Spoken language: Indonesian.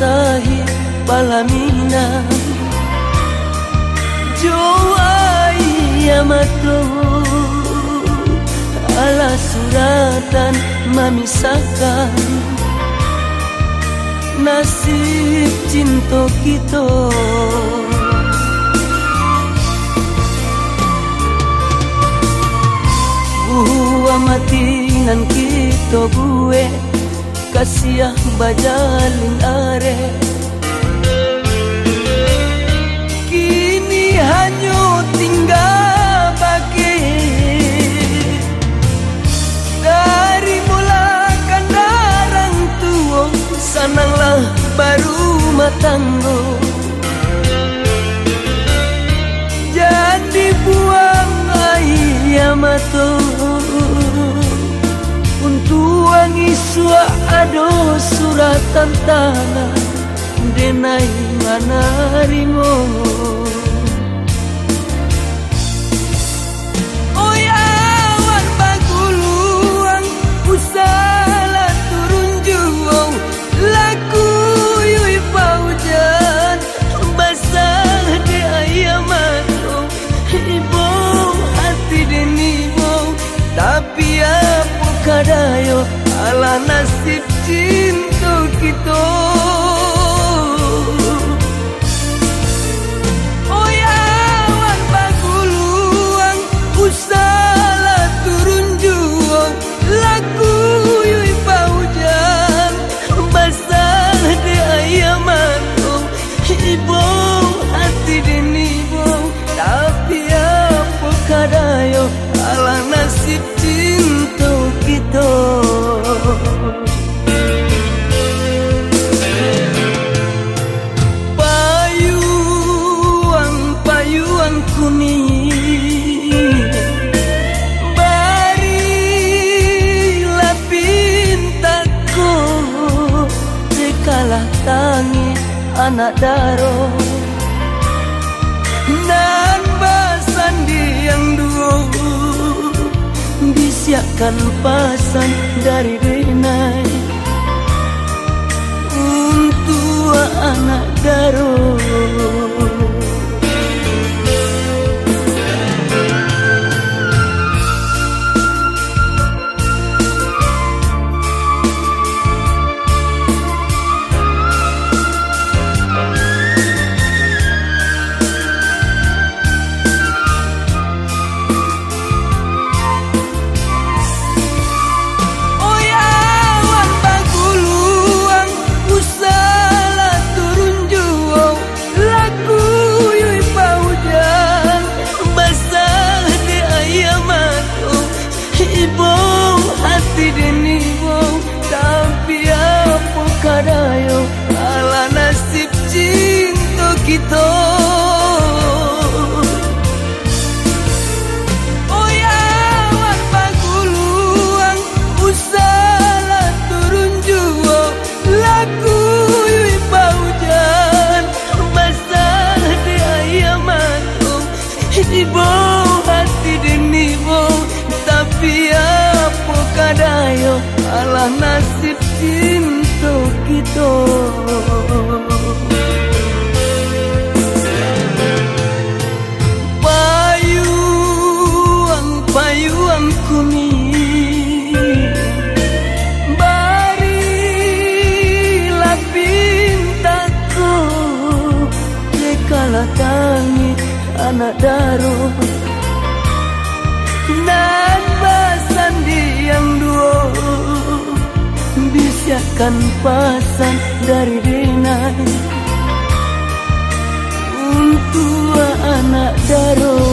basahi palamina Joai yamato ala suratan memisahkan nasib cinta kita. Buah matinan kita buwe Kasiah bajalin are. Kini hanya tinggal bagi. Dari mula kandarang tua Sananglah baru matanggo suratan tanah Denai mana ringo wan baguluang Usala turun juang Laku yui Basah Ibu hati Tapi apa kadayo Ala nasib cinta kita Oh kuning Barilah pintaku Dekalah tangi anak daro. Nan basan yang dua Bisiakan pasan dari Dekalah tangi anak daro Dan basan yang dua. Bisiakan pasan dari denai Untuk anak daro